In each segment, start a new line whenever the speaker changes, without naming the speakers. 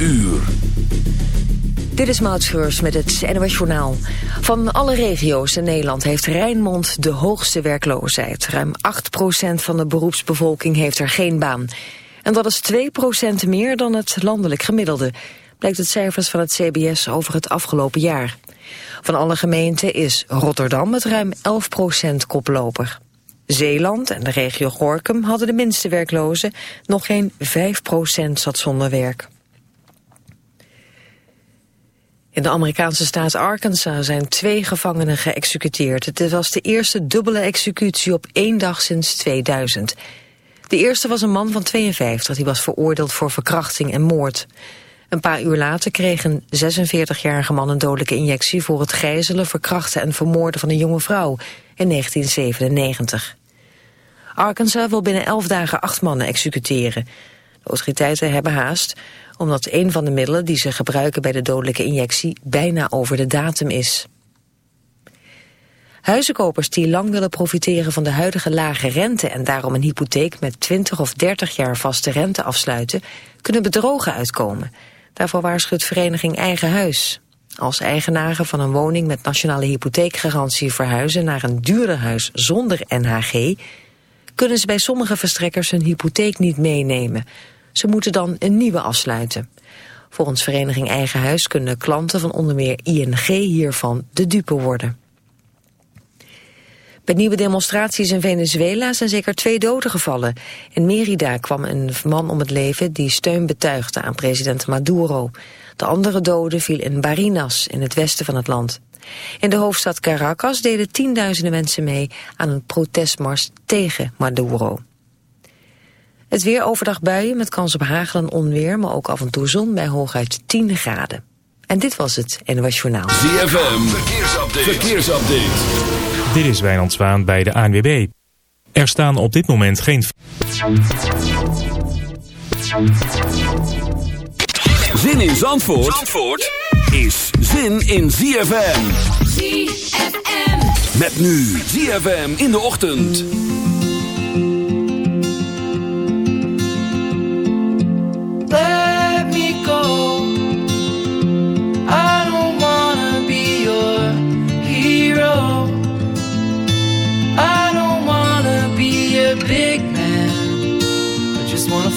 uur.
Dit is Maud met het NOS Journaal. Van alle regio's in Nederland heeft Rijnmond de hoogste werkloosheid. Ruim 8% van de beroepsbevolking heeft er geen baan. En dat is 2% meer dan het landelijk gemiddelde. Blijkt het cijfers van het CBS over het afgelopen jaar. Van alle gemeenten is Rotterdam met ruim 11% koploper. Zeeland en de regio Gorkum hadden de minste werklozen. Nog geen 5% zat zonder werk. In de Amerikaanse staat Arkansas zijn twee gevangenen geëxecuteerd. Het was de eerste dubbele executie op één dag sinds 2000. De eerste was een man van 52, die was veroordeeld voor verkrachting en moord. Een paar uur later kreeg een 46-jarige man een dodelijke injectie... voor het gijzelen, verkrachten en vermoorden van een jonge vrouw in 1997. Arkansas wil binnen elf dagen acht mannen executeren. De autoriteiten hebben haast omdat een van de middelen die ze gebruiken bij de dodelijke injectie bijna over de datum is. Huizenkopers die lang willen profiteren van de huidige lage rente en daarom een hypotheek met 20 of 30 jaar vaste rente afsluiten, kunnen bedrogen uitkomen. Daarvoor waarschuwt vereniging Eigen Huis. Als eigenaren van een woning met nationale hypotheekgarantie verhuizen naar een duurder huis zonder NHG, kunnen ze bij sommige verstrekkers hun hypotheek niet meenemen. Ze moeten dan een nieuwe afsluiten. Volgens vereniging Eigen Huis kunnen klanten van onder meer ING hiervan de dupe worden. Bij nieuwe demonstraties in Venezuela zijn zeker twee doden gevallen. In Merida kwam een man om het leven die steun betuigde aan president Maduro. De andere dode viel in Barinas, in het westen van het land. In de hoofdstad Caracas deden tienduizenden mensen mee aan een protestmars tegen Maduro. Het weer overdag buien met kans op hagel en onweer, maar ook af en toe zon bij hooguit 10 graden. En dit was het NOS Journaal.
ZFM, verkeersupdate. verkeersupdate.
Dit is Wijnand Zwaan bij de ANWB. Er staan op dit moment geen...
Zin in Zandvoort, Zandvoort is zin in ZFM. ZFM. Met nu ZFM in de ochtend.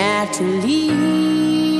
naturally.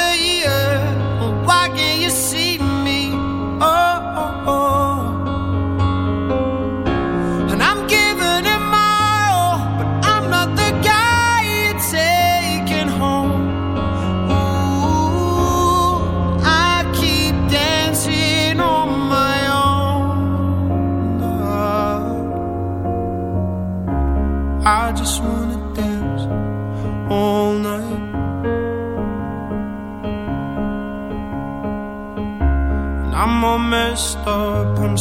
I'm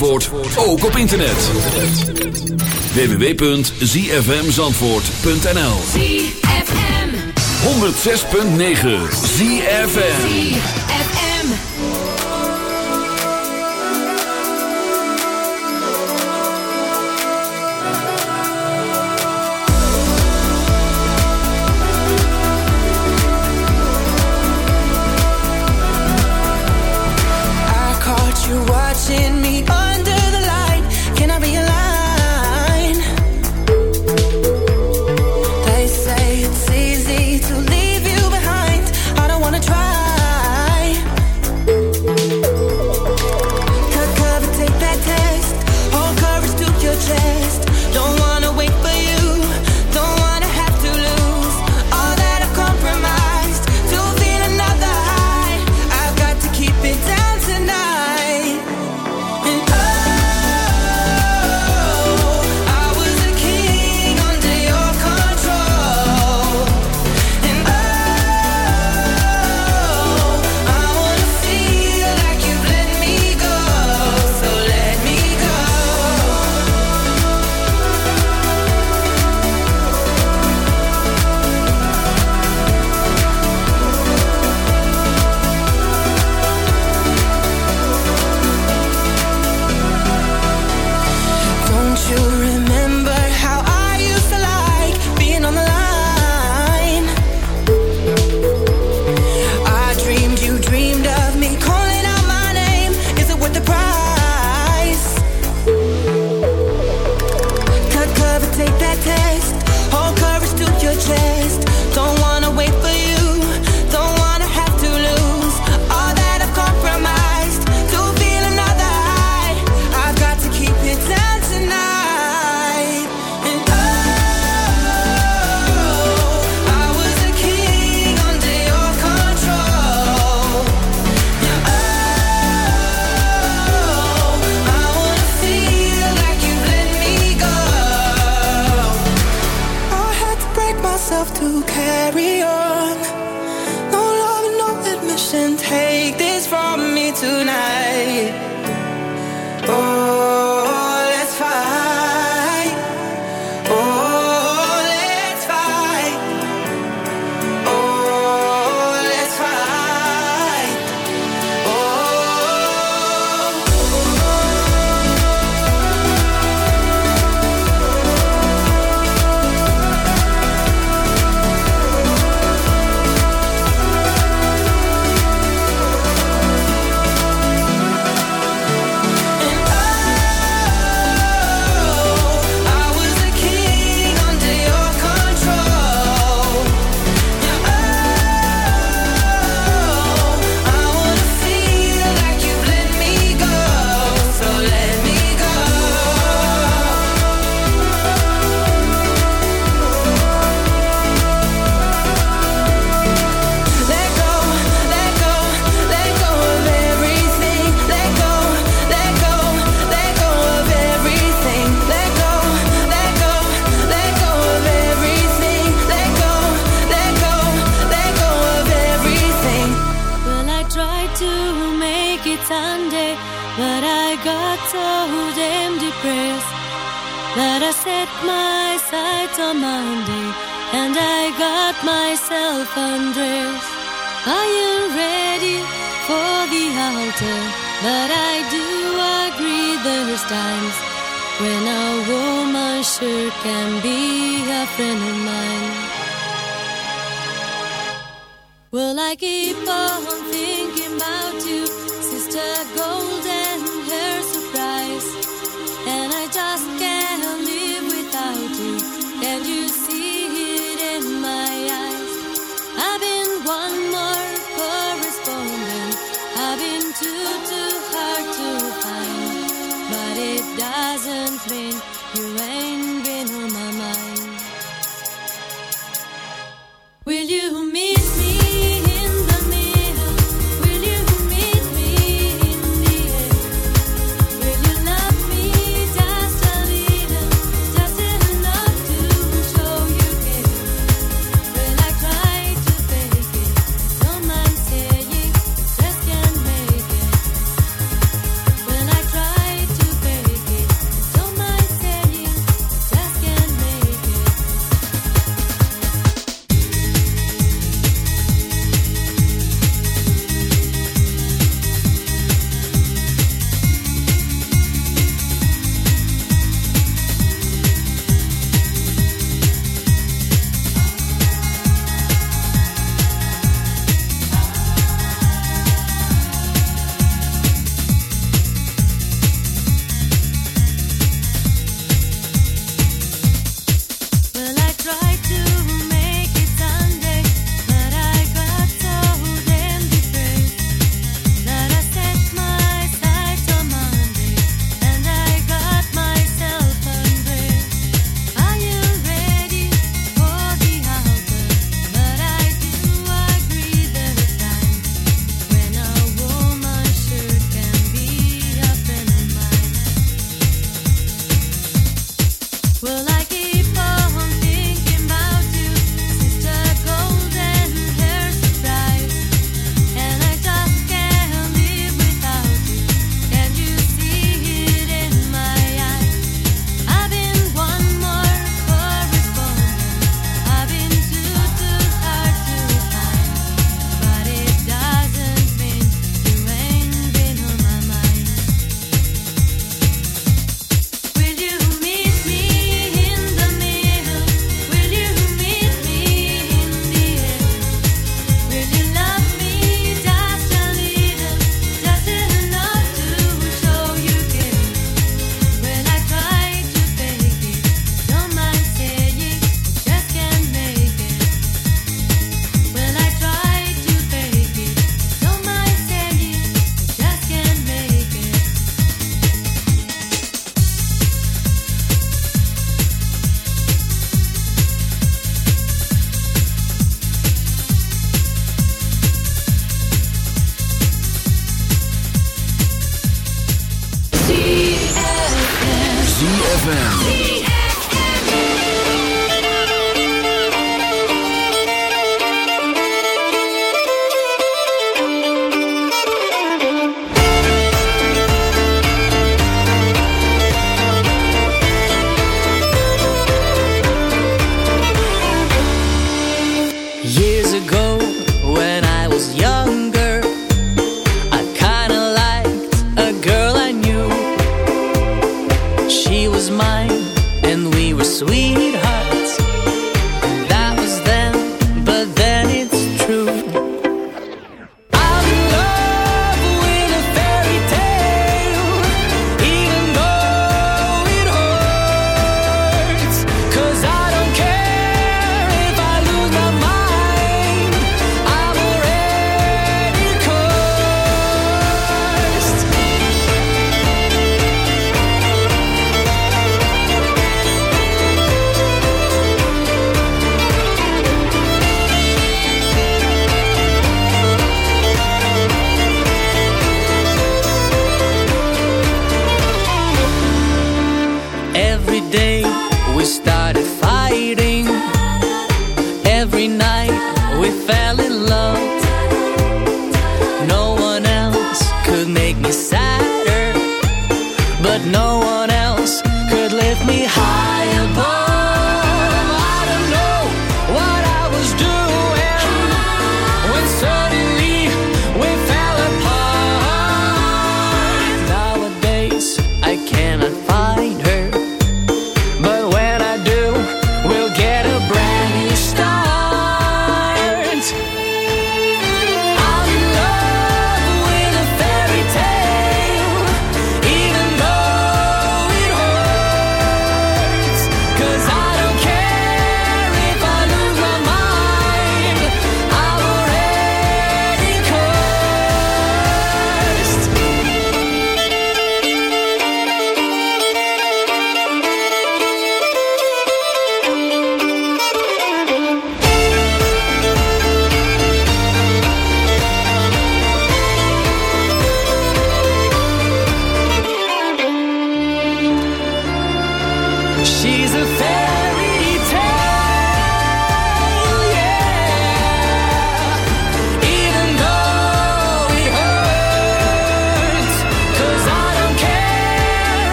Zandvoort, ook op internet. www.zfmzandvoort.nl
ZFM.
106.9 ZFM
ZFM.